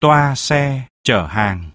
toa xe chở hàng.